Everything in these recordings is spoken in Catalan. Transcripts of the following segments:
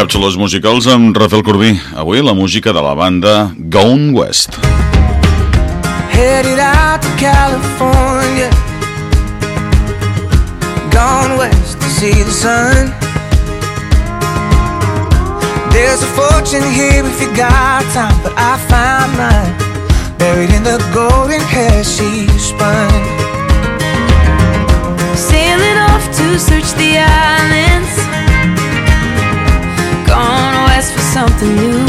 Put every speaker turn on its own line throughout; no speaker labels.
Càpsules musicals amb Rafael Corbí. Avui la música de la banda Gone West.
Headed out to California. Gone west to see the sun. There's a fortune here if you got time But I found mine. Buried in the golden hair she spun.
Sailing off to search the islands something new.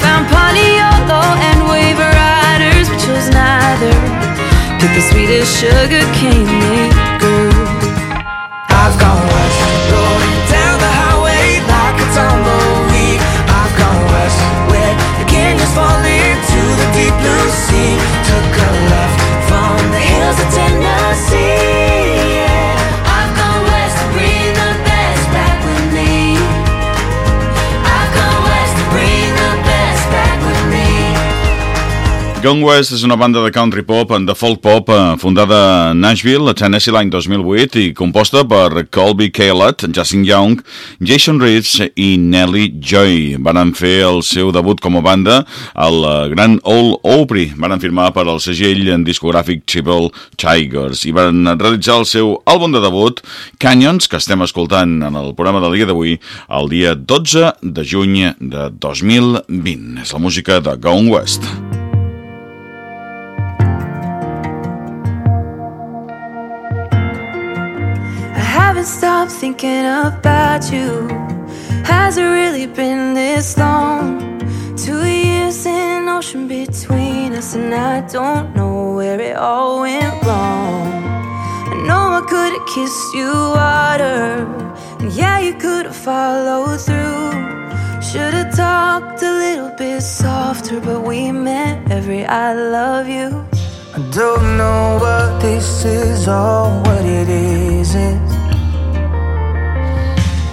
Found Pollyolo and wave riders But chose neither. Picked the sweetest sugar cane
Gone West
és una banda de country pop, de folk pop, eh, fundada a Nashville, a Tennessee l'any 2008 i composta per Colby Calott, Justin Young, Jason Reeves i Nelly Joy. Van fer el seu debut com a banda al eh, Gran Ole Opry. Van firmar per al segell discogràfic Triple Tigers i van realitzar el seu àlbum de debut, Canyons, que estem escoltant en el programa del dia d'avui, el dia 12 de juny de 2020. És la música de Gone West.
Haven't stopped thinking about you. Has it really been this long? Two years in ocean between us, and I don't know where it all went wrong. I know I could have kissed you harder, yeah, you could have followed through. Should have talked a little bit softer, but we meant every I love you.
I don't know what this is or what it isn't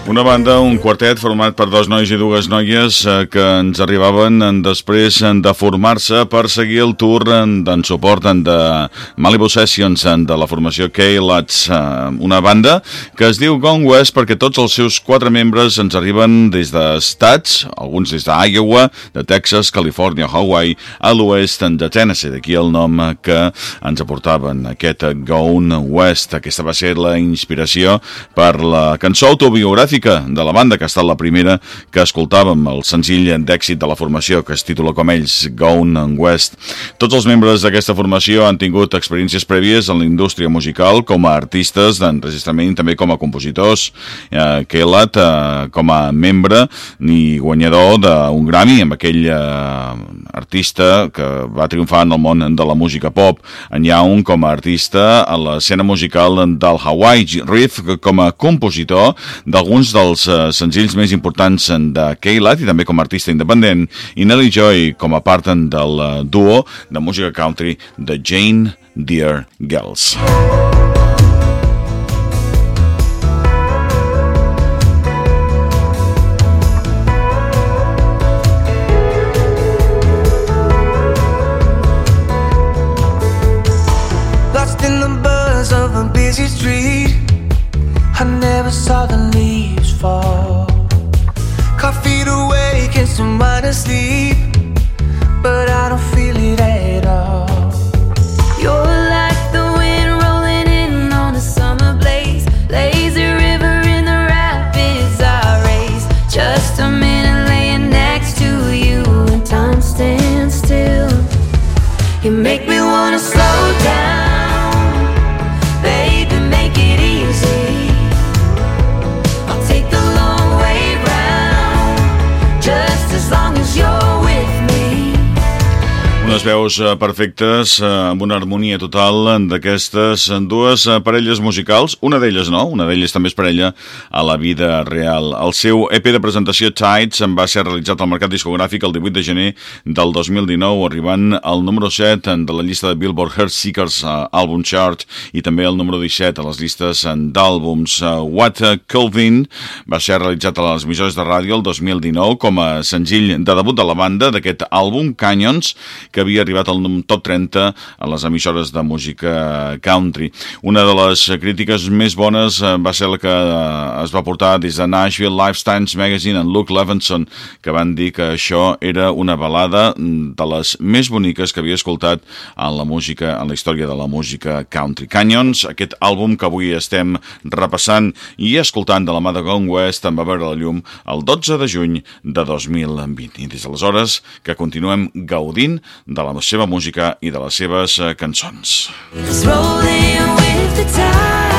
Una banda, un quartet format per dos nois i dues noies eh, que ens arribaven en després en de formar-se per seguir el tour en, en suport de Malibu Sessions de la formació K-Lats, eh, una banda que es diu Gone West perquè tots els seus quatre membres ens arriben des d'estats, alguns des d'Iowa, de Texas, Califòrnia, Hawaii, a l'oest de Tennessee, d'aquí el nom que ens aportaven aquest Gone West. Aquesta va ser la inspiració per la cançó autobiogràfica de la banda, que ha estat la primera que escoltàvem, el senzill d'èxit de la formació, que es titula com ells, Gone West. Tots els membres d'aquesta formació han tingut experiències prèvies en la indústria musical com a artistes d'enregistrament i també com a compositors. Eh, Kelat, eh, com a membre i guanyador d'un Grammy amb aquell eh, artista que va triomfar en el món de la música pop. En Young com a artista a l'escena musical del Hawaii, Riff com a compositor d'alguns dels uh, senzills més importants de Kaylat i també com a artista independent i Nelly Joy com a part del uh, duo de música country de Jane Deere Girls.
Lost asleep But I don't feel it at all
You're like the wind rolling in on a summer blaze. Lazy river in the rapids I race. Just a minute laying next to you, and time stands still. You make me
Unes veus eh, perfectes, eh, amb una harmonia total d'aquestes dues eh, parelles musicals. Una d'elles no, una d'elles també és parella a la vida real. El seu EP de presentació Tides en va ser realitzat al mercat discogràfic el 18 de gener del 2019, arribant al número 7 de la llista de Billboard Heart Seekers Album Chart i també el número 17 a les llistes d'àlbums. What Calvin va ser realitzat a les emissores de ràdio el 2019 com a senzill de debut de la banda d'aquest àlbum, Canyons, que havia havia arribat al top 30 a les emissores de música country. Una de les crítiques més bones eh, va ser la que eh, es va portar des de Nashville Lifestyles Magazine en Luke Levinson, que van dir que això era una balada de les més boniques que havia escoltat en la música, en la història de la música country. Canyons, aquest àlbum que avui estem repassant i escoltant de la mà de Gone West, en va veure la llum el 12 de juny de 2020. I des d'aleshores que continuem gaudint de la seva música i de les seves eh, cançons.
Just rolling with the.